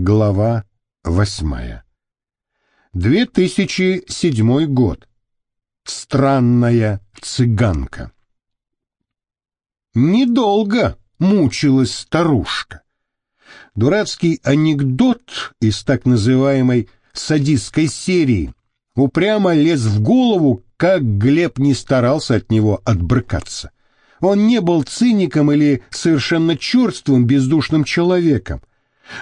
Глава восьмая. 2007 год. Странная цыганка. Недолго мучилась старушка. Дурацкий анекдот из так называемой садистской серии упрямо лез в голову, как Глеб не старался от него отбрыкаться. Он не был циником или совершенно черствым бездушным человеком,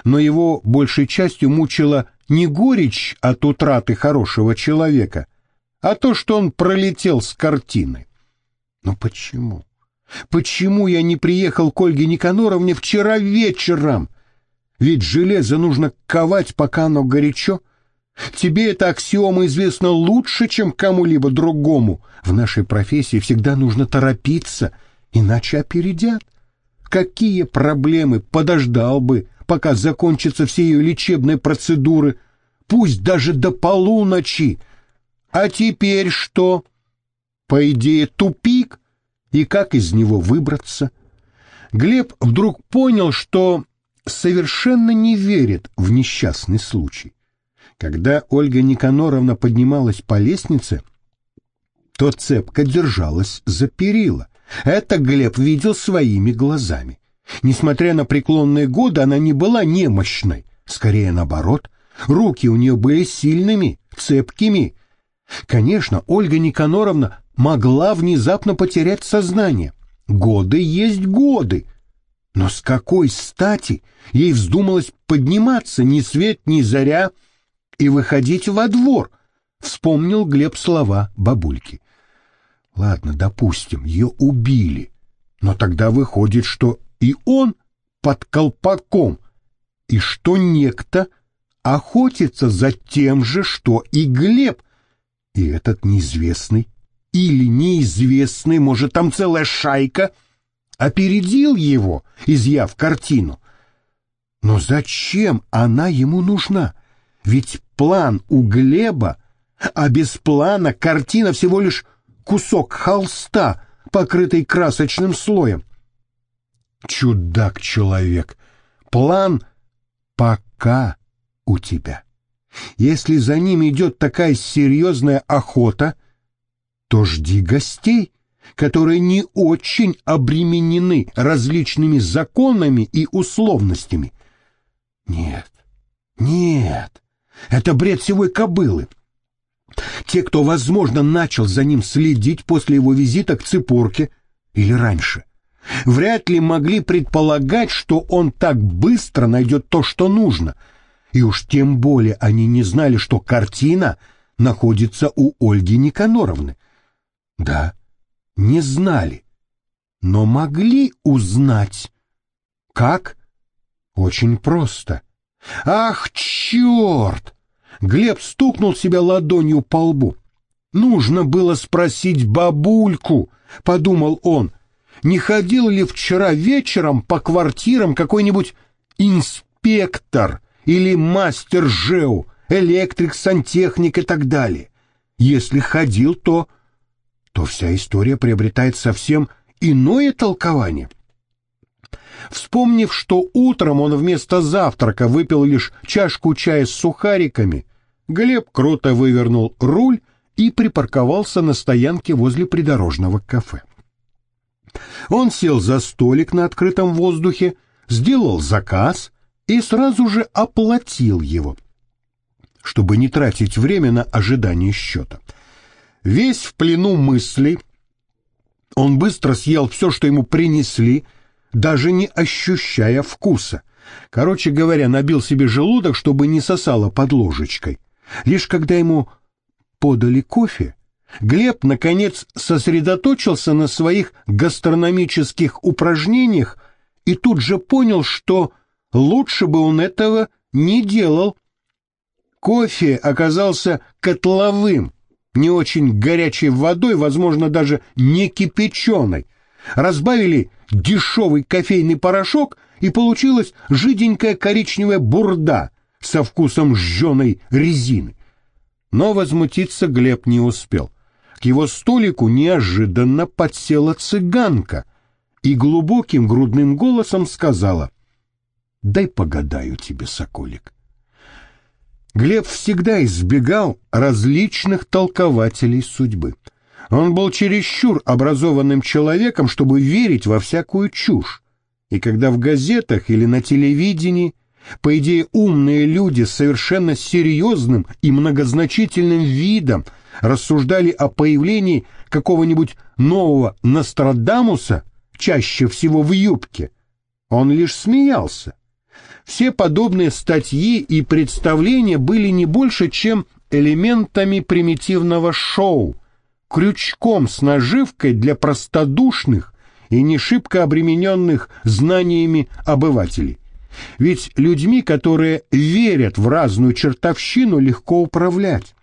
но его большей частью мучила не горечь от утраты хорошего человека, а то, что он пролетел с картины. Но почему? Почему я не приехал к Ольге Никаноровне вчера вечером? Ведь железо нужно ковать, пока оно горячо. Тебе эта аксиома известна лучше, чем кому-либо другому. В нашей профессии всегда нужно торопиться, иначе опередят. Какие проблемы подождал бы, пока закончатся все ее лечебные процедуры, пусть даже до полуночи. А теперь что? По идее, тупик, и как из него выбраться? Глеб вдруг понял, что совершенно не верит в несчастный случай. Когда Ольга Никаноровна поднималась по лестнице, то цепко держалась за перила. Это Глеб видел своими глазами. Несмотря на преклонные годы, она не была немощной, скорее наоборот. Руки у нее были сильными, цепкими. Конечно, Ольга Никаноровна могла внезапно потерять сознание. Годы есть годы. Но с какой стати ей вздумалось подниматься ни свет, ни заря и выходить во двор? Вспомнил Глеб слова бабульки. Ладно, допустим, ее убили. Но тогда выходит, что и он под колпаком, и что некто охотится за тем же, что и Глеб, и этот неизвестный или неизвестный, может, там целая шайка, опередил его, изъяв картину. Но зачем она ему нужна? Ведь план у Глеба, а без плана картина всего лишь кусок холста, покрытый красочным слоем. Чудак-человек, план пока у тебя. Если за ним идет такая серьезная охота, то жди гостей, которые не очень обременены различными законами и условностями. Нет, нет, это бред сивой кобылы. Те, кто, возможно, начал за ним следить после его визита к Цепорке или раньше, вряд ли могли предполагать, что он так быстро найдет то, что нужно. И уж тем более они не знали, что картина находится у Ольги Никаноровны. Да, не знали, но могли узнать. Как? Очень просто. Ах, черт! Глеб стукнул себя ладонью по лбу. Нужно было спросить бабульку, подумал он, не ходил ли вчера вечером по квартирам какой-нибудь инспектор или мастер ЖЭУ, электрик, сантехник и так далее. Если ходил, то... то вся история приобретает совсем иное толкование. Вспомнив, что утром он вместо завтрака выпил лишь чашку чая с сухариками, Глеб круто вывернул руль и припарковался на стоянке возле придорожного кафе. Он сел за столик на открытом воздухе, сделал заказ и сразу же оплатил его, чтобы не тратить время на ожидание счета. Весь в плену мыслей, он быстро съел все, что ему принесли, даже не ощущая вкуса. Короче говоря, набил себе желудок, чтобы не сосало под ложечкой. Лишь когда ему подали кофе, Глеб, наконец, сосредоточился на своих гастрономических упражнениях и тут же понял, что лучше бы он этого не делал. Кофе оказался котловым, не очень горячей водой, возможно, даже не кипяченой. Разбавили дешевый кофейный порошок, и получилась жиденькая коричневая бурда со вкусом жженой резины. Но возмутиться Глеб не успел. К его столику неожиданно подсела цыганка и глубоким грудным голосом сказала дай погадаю тебе, соколик. Глеб всегда избегал различных толкователей судьбы. Он был чересчур образованным человеком, чтобы верить во всякую чушь. И когда в газетах или на телевидении, по идее умные люди с совершенно серьезным и многозначительным видом рассуждали о появлении какого-нибудь нового Нострадамуса, чаще всего в юбке, он лишь смеялся. Все подобные статьи и представления были не больше, чем элементами примитивного шоу, крючком с наживкой для простодушных и не шибко обремененных знаниями обывателей. Ведь людьми, которые верят в разную чертовщину, легко управлять.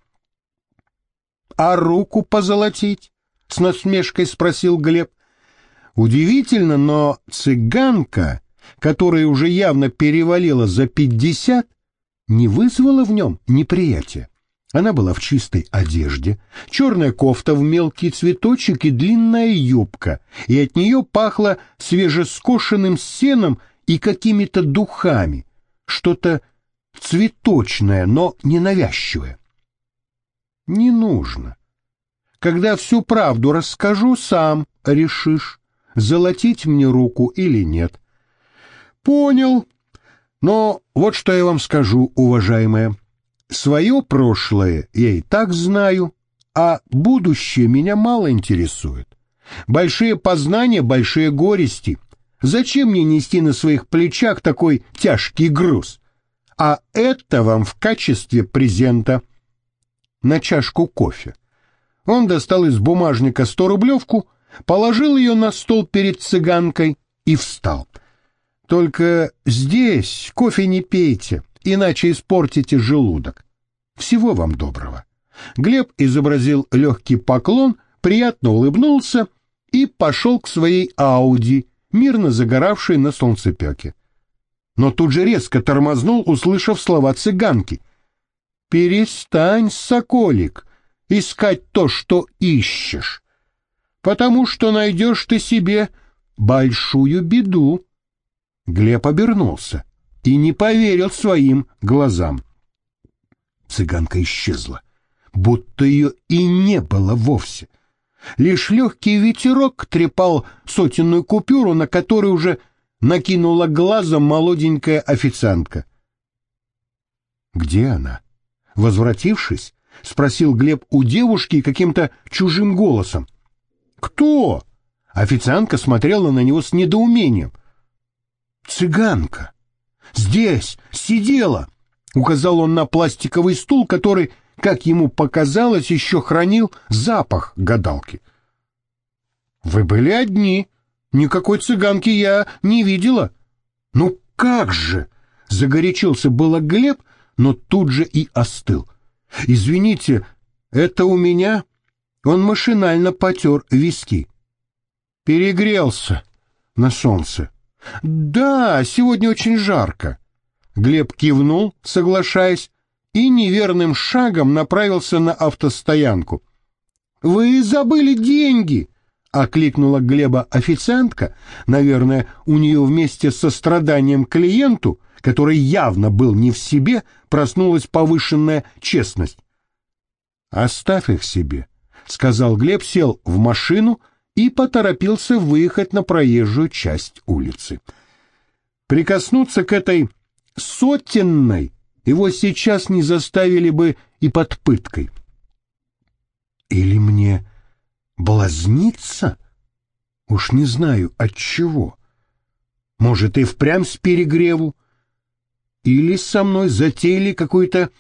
«А руку позолотить?» — с насмешкой спросил Глеб. Удивительно, но цыганка, которая уже явно перевалила за пятьдесят, не вызвала в нем неприятия. Она была в чистой одежде, черная кофта в мелкий цветочек и длинная юбка, и от нее пахло свежескошенным сеном и какими-то духами, что-то цветочное, но ненавязчивое. Не нужно. Когда всю правду расскажу, сам решишь, золотить мне руку или нет. Понял. Но вот что я вам скажу, уважаемая. Свое прошлое я и так знаю, а будущее меня мало интересует. Большие познания, большие горести. Зачем мне нести на своих плечах такой тяжкий груз? А это вам в качестве презента на чашку кофе. Он достал из бумажника сто рублевку, положил ее на стол перед цыганкой и встал. Только здесь кофе не пейте, иначе испортите желудок. Всего вам доброго. Глеб изобразил легкий поклон, приятно улыбнулся и пошел к своей Ауди, мирно загоравшей на солнцепеке. Но тут же резко тормознул, услышав слова цыганки. «Перестань, соколик, искать то, что ищешь потому что найдешь ты себе большую беду. Глеб обернулся и не поверил своим глазам. Цыганка исчезла, будто ее и не было вовсе. Лишь легкий ветерок трепал сотенную купюру, на которую уже накинула глазом молоденькая официантка. «Где она?» Возвратившись, спросил Глеб у девушки каким-то чужим голосом. «Кто?» Официантка смотрела на него с недоумением. «Цыганка! Здесь! Сидела!» Указал он на пластиковый стул, который, как ему показалось, еще хранил запах гадалки. «Вы были одни. Никакой цыганки я не видела». «Ну как же!» — загорячился было Глеб, но тут же и остыл. «Извините, это у меня он машинально потер виски. Перегрелся на солнце. «Да, сегодня очень жарко». Глеб кивнул, соглашаясь, и неверным шагом направился на автостоянку. «Вы забыли деньги!» — окликнула Глеба официантка. Наверное, у нее вместе со страданием клиенту, который явно был не в себе, проснулась повышенная честность. «Оставь их себе», — сказал Глеб, сел в машину и поторопился выехать на проезжую часть улицы. Прикоснуться к этой сотенной его сейчас не заставили бы и под пыткой. Или мне блазниться? Уж не знаю, от чего. Может, и впрямь с перегреву? Или со мной затеяли какую-то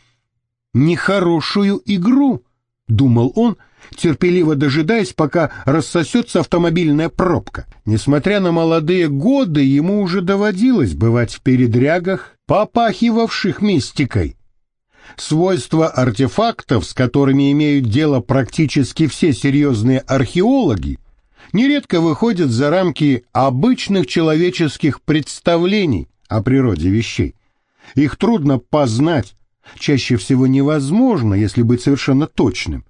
нехорошую игру, — думал он, — терпеливо дожидаясь, пока рассосется автомобильная пробка. Несмотря на молодые годы, ему уже доводилось бывать в передрягах, попахивавших мистикой. Свойства артефактов, с которыми имеют дело практически все серьезные археологи, нередко выходят за рамки обычных человеческих представлений о природе вещей. Их трудно познать, чаще всего невозможно, если быть совершенно точным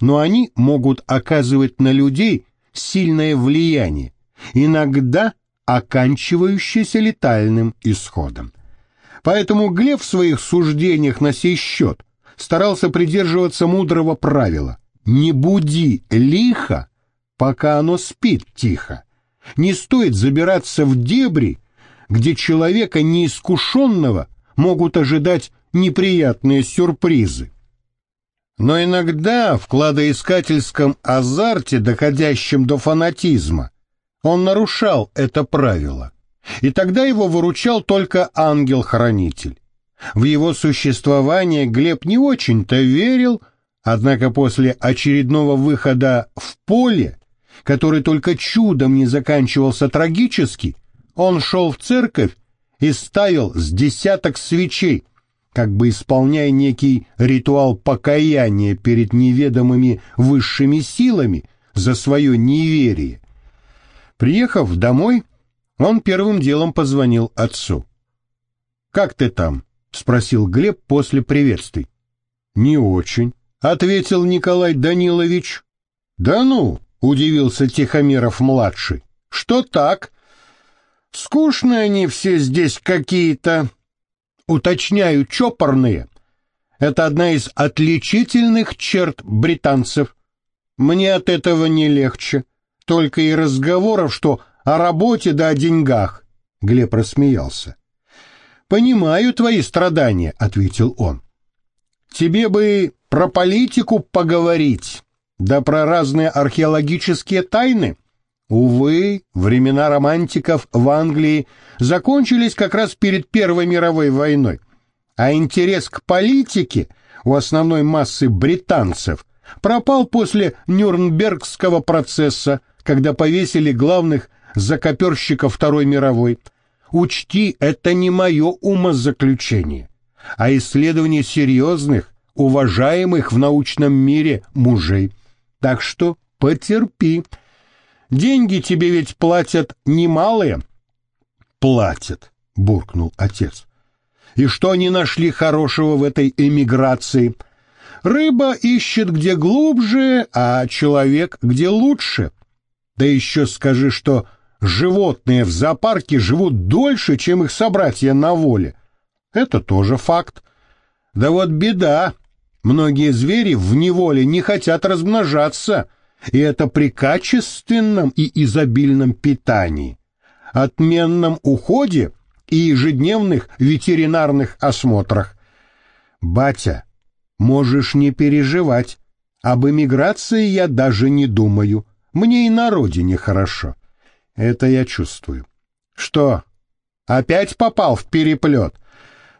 но они могут оказывать на людей сильное влияние, иногда оканчивающееся летальным исходом. Поэтому Глеб в своих суждениях на сей счет старался придерживаться мудрого правила «не буди лихо, пока оно спит тихо». Не стоит забираться в дебри, где человека неискушенного могут ожидать неприятные сюрпризы. Но иногда в кладоискательском азарте, доходящем до фанатизма, он нарушал это правило, и тогда его выручал только ангел-хранитель. В его существование Глеб не очень-то верил, однако после очередного выхода в поле, который только чудом не заканчивался трагически, он шел в церковь и ставил с десяток свечей, как бы исполняя некий ритуал покаяния перед неведомыми высшими силами за свое неверие. Приехав домой, он первым делом позвонил отцу. «Как ты там?» — спросил Глеб после приветствий. «Не очень», — ответил Николай Данилович. «Да ну!» — удивился Тихомиров-младший. «Что так?» «Скучные они все здесь какие-то», уточняю, чопорные. Это одна из отличительных черт британцев. Мне от этого не легче. Только и разговоров, что о работе да о деньгах. Глеб рассмеялся. «Понимаю твои страдания», — ответил он. «Тебе бы про политику поговорить, да про разные археологические тайны. Увы, времена романтиков в Англии закончились как раз перед Первой мировой войной, а интерес к политике у основной массы британцев пропал после Нюрнбергского процесса, когда повесили главных закоперщиков Второй мировой. Учти, это не мое умозаключение, а исследование серьезных, уважаемых в научном мире мужей. Так что потерпи, Деньги тебе ведь платят немалые. Платят, буркнул отец. И что они нашли хорошего в этой эмиграции? Рыба ищет где глубже, а человек где лучше. Да еще скажи, что животные в зоопарке живут дольше, чем их собратья на воле. Это тоже факт. Да вот беда. Многие звери в неволе не хотят размножаться, и это при качественном и изобильном питании, отменном уходе и ежедневных ветеринарных осмотрах. Батя, можешь не переживать, об эмиграции я даже не думаю, мне и на родине хорошо. Это я чувствую. Что, опять попал в переплет?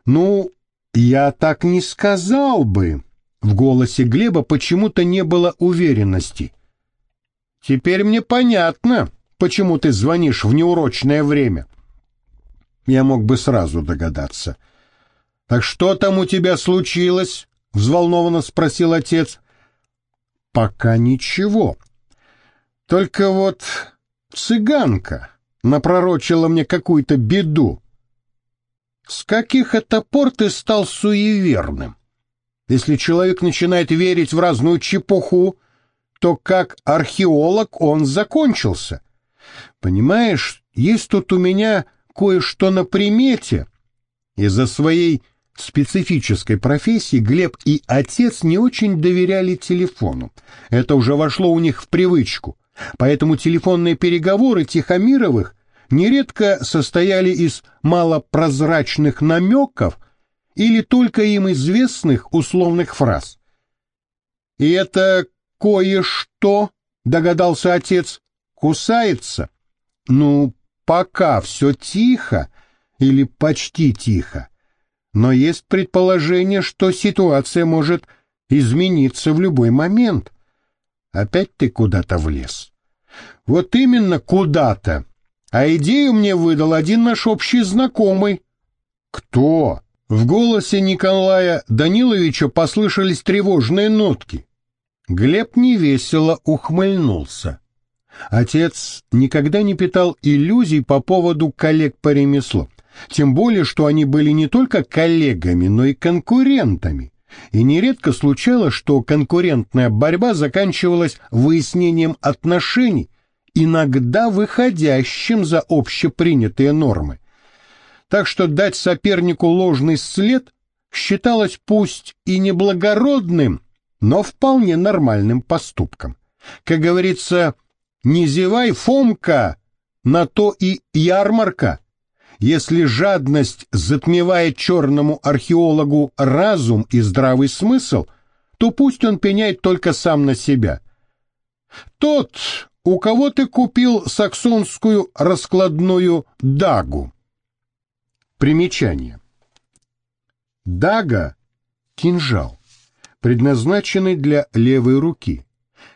Ну, я так не сказал бы. В голосе Глеба почему-то не было уверенности. Теперь мне понятно, почему ты звонишь в неурочное время. Я мог бы сразу догадаться. Так что там у тебя случилось? взволнованно спросил отец. Пока ничего. Только вот цыганка напророчила мне какую-то беду. С каких это пор ты стал суеверным? Если человек начинает верить в разную чепуху, то как археолог он закончился. Понимаешь, есть тут у меня кое-что на примете. Из-за своей специфической профессии Глеб и отец не очень доверяли телефону. Это уже вошло у них в привычку. Поэтому телефонные переговоры Тихомировых нередко состояли из малопрозрачных намеков или только им известных условных фраз. И это кое-что, догадался отец, кусается. Ну, пока все тихо или почти тихо. Но есть предположение, что ситуация может измениться в любой момент. Опять ты куда-то влез. Вот именно куда-то. А идею мне выдал один наш общий знакомый. Кто? В голосе Николая Даниловича послышались тревожные нотки. Глеб невесело ухмыльнулся. Отец никогда не питал иллюзий по поводу коллег по ремеслу, тем более, что они были не только коллегами, но и конкурентами. И нередко случалось, что конкурентная борьба заканчивалась выяснением отношений, иногда выходящим за общепринятые нормы. так что дать сопернику ложный след считалось пусть и неблагородным, но вполне нормальным поступком. Как говорится, не зевай, Фомка, на то и ярмарка. Если жадность затмевает черному археологу разум и здравый смысл, то пусть он пеняет только сам на себя. Тот, у кого ты купил саксонскую раскладную дагу. Примечание. Дага — кинжал, предназначенный для левой руки.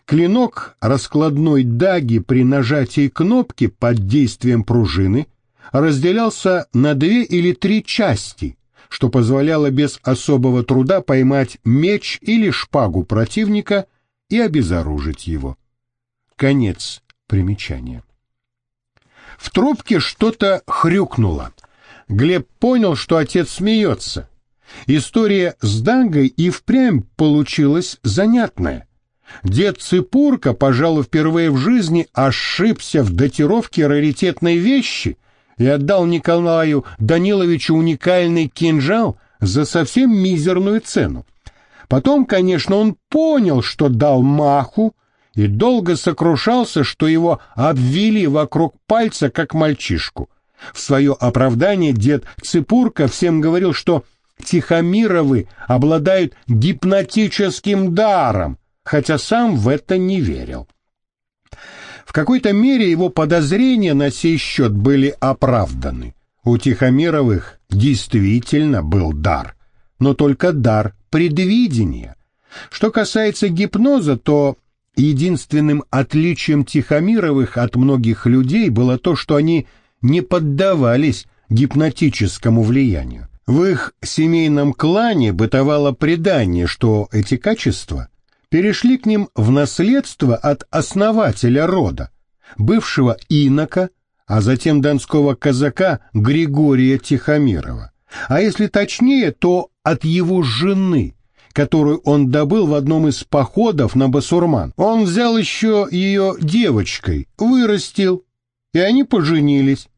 Клинок раскладной даги при нажатии кнопки под действием пружины разделялся на две или три части, что позволяло без особого труда поймать меч или шпагу противника и обезоружить его. Конец примечания. В трубке что-то хрюкнуло. Глеб понял, что отец смеется. История с Дангой и впрямь получилась занятная. Дед Цыпурка, пожалуй, впервые в жизни ошибся в датировке раритетной вещи и отдал Николаю Даниловичу уникальный кинжал за совсем мизерную цену. Потом, конечно, он понял, что дал маху, и долго сокрушался, что его обвели вокруг пальца, как мальчишку. В свое оправдание дед Цыпурка всем говорил, что Тихомировы обладают гипнотическим даром, хотя сам в это не верил. В какой-то мере его подозрения на сей счет были оправданы. У Тихомировых действительно был дар, но только дар предвидения. Что касается гипноза, то единственным отличием Тихомировых от многих людей было то, что они не поддавались гипнотическому влиянию. В их семейном клане бытовало предание, что эти качества перешли к ним в наследство от основателя рода, бывшего инока, а затем донского казака Григория Тихомирова. А если точнее, то от его жены, которую он добыл в одном из походов на Басурман. Он взял еще ее девочкой, вырастил, и они поженились.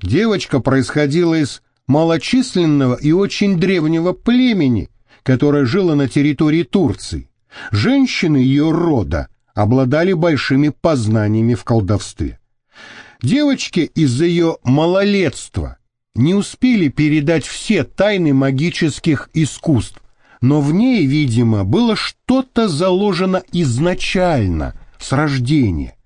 Девочка происходила из малочисленного и очень древнего племени, которое жило на территории Турции. Женщины ее рода обладали большими познаниями в колдовстве. Девочки из-за ее малолетства не успели передать все тайны магических искусств, но в ней, видимо, было что-то заложено изначально, с рождения.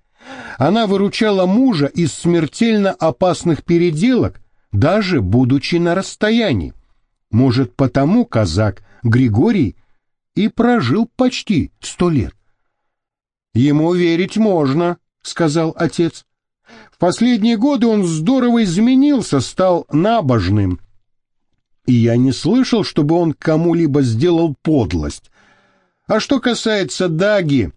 Она выручала мужа из смертельно опасных переделок, даже будучи на расстоянии. Может, потому казак Григорий и прожил почти сто лет. «Ему верить можно», — сказал отец. «В последние годы он здорово изменился, стал набожным. И я не слышал, чтобы он кому-либо сделал подлость. А что касается Даги,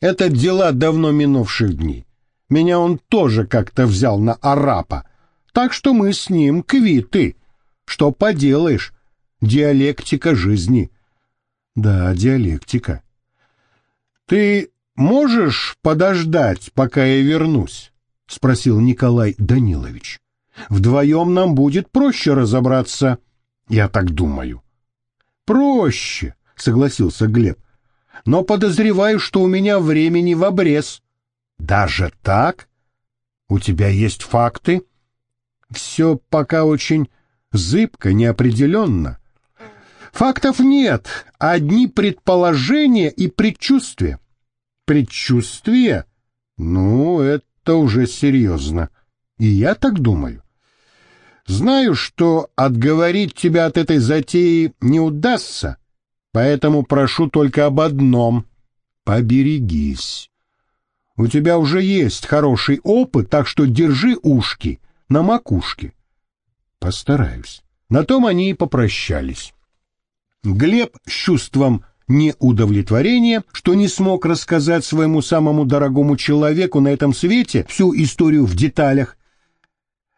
это дела давно минувших дней. Меня он тоже как-то взял на арапа, так что мы с ним квиты. Что поделаешь, диалектика жизни. Да, диалектика. Ты можешь подождать, пока я вернусь? Спросил Николай Данилович. Вдвоем нам будет проще разобраться, я так думаю. Проще, согласился Глеб. Но подозреваю, что у меня времени в обрез. Даже так? У тебя есть факты? Все пока очень зыбко, неопределенно. Фактов нет, одни предположения и предчувствия. Предчувствие? Ну, это уже серьезно. И я так думаю. Знаю, что отговорить тебя от этой затеи не удастся, поэтому прошу только об одном — поберегись. У тебя уже есть хороший опыт, так что держи ушки на макушке. Постараюсь. На том они и попрощались. Глеб с чувством неудовлетворения, что не смог рассказать своему самому дорогому человеку на этом свете всю историю в деталях,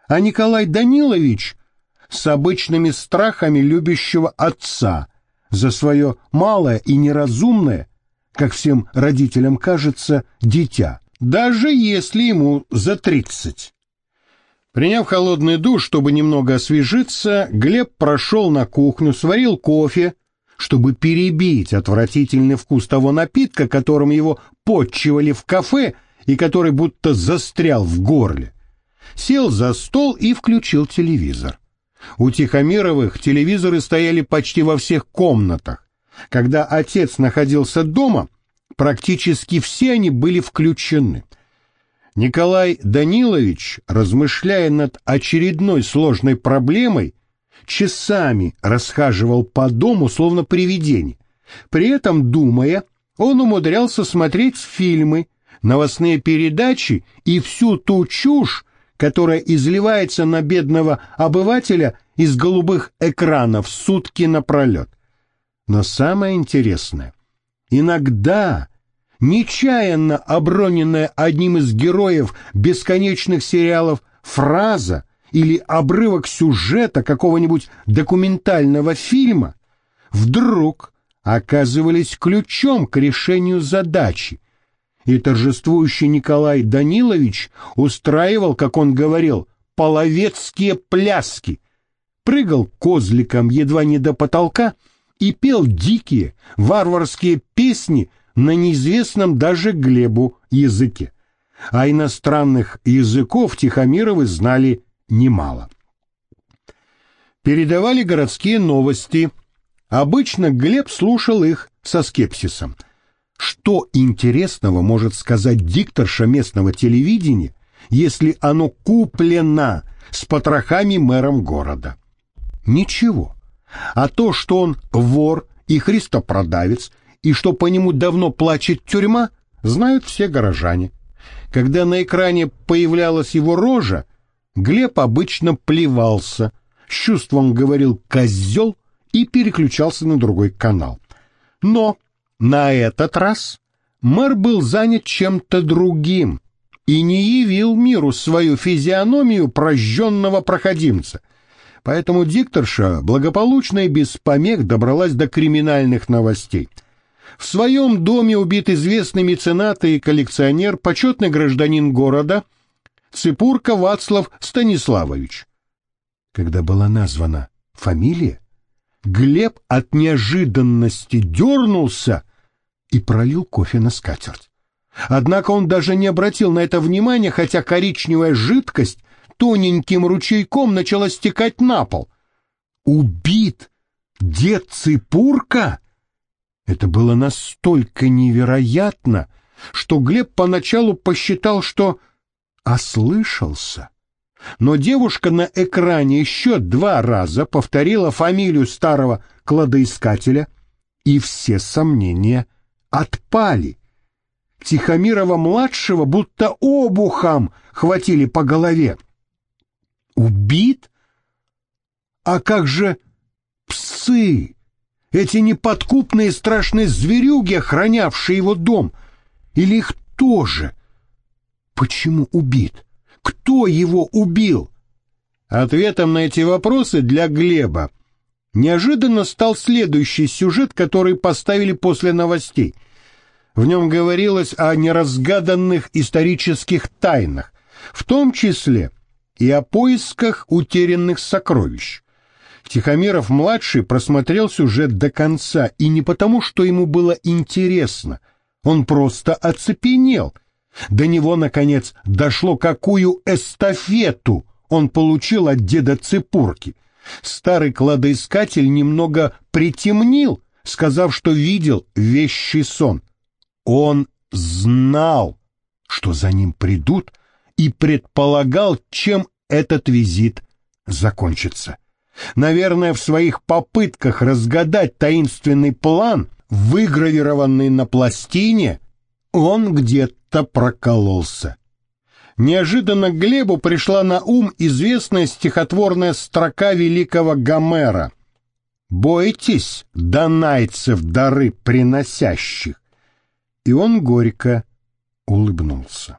а Николай Данилович с обычными страхами любящего отца за свое малое и неразумное, как всем родителям кажется, дитя, даже если ему за тридцать. Приняв холодный душ, чтобы немного освежиться, Глеб прошел на кухню, сварил кофе, чтобы перебить отвратительный вкус того напитка, которым его подчивали в кафе и который будто застрял в горле. Сел за стол и включил телевизор. У Тихомировых телевизоры стояли почти во всех комнатах. Когда отец находился дома, практически все они были включены — Николай Данилович, размышляя над очередной сложной проблемой, часами расхаживал по дому, словно привидение. При этом, думая, он умудрялся смотреть фильмы, новостные передачи и всю ту чушь, которая изливается на бедного обывателя из голубых экранов сутки напролет. Но самое интересное, иногда нечаянно оброненная одним из героев бесконечных сериалов фраза или обрывок сюжета какого-нибудь документального фильма вдруг оказывались ключом к решению задачи, и торжествующий Николай Данилович устраивал, как он говорил, половецкие пляски, прыгал козликом едва не до потолка и пел дикие варварские песни на неизвестном даже Глебу языке. А иностранных языков Тихомировы знали немало. Передавали городские новости. Обычно Глеб слушал их со скепсисом. Что интересного может сказать дикторша местного телевидения, если оно куплено с потрохами мэром города? Ничего. А то, что он вор и христопродавец – и что по нему давно плачет тюрьма, знают все горожане. Когда на экране появлялась его рожа, Глеб обычно плевался, с чувством говорил «козел» и переключался на другой канал. Но на этот раз мэр был занят чем-то другим и не явил миру свою физиономию прожженного проходимца. Поэтому дикторша благополучно и без помех добралась до криминальных новостей — в своем доме убит известный меценат и коллекционер, почетный гражданин города Цепурка Вацлав Станиславович. Когда была названа фамилия, Глеб от неожиданности дернулся и пролил кофе на скатерть. Однако он даже не обратил на это внимания, хотя коричневая жидкость тоненьким ручейком начала стекать на пол. Убит дед Цепурка? Это было настолько невероятно, что Глеб поначалу посчитал, что ослышался. Но девушка на экране еще два раза повторила фамилию старого кладоискателя, и все сомнения отпали. Тихомирова-младшего будто обухом хватили по голове. Убит? А как же псы? Эти неподкупные страшные зверюги, охранявшие его дом, или их тоже? Почему убит? Кто его убил? Ответом на эти вопросы для Глеба неожиданно стал следующий сюжет, который поставили после новостей. В нем говорилось о неразгаданных исторических тайнах, в том числе и о поисках утерянных сокровищ. Тихомиров-младший просмотрел сюжет до конца, и не потому, что ему было интересно, он просто оцепенел. До него, наконец, дошло, какую эстафету он получил от деда Цепурки. Старый кладоискатель немного притемнил, сказав, что видел вещий сон. Он знал, что за ним придут, и предполагал, чем этот визит закончится. Наверное, в своих попытках разгадать таинственный план, выгравированный на пластине, он где-то прокололся. Неожиданно Глебу пришла на ум известная стихотворная строка великого Гомера «Бойтесь, донайцев дары приносящих!» И он горько улыбнулся.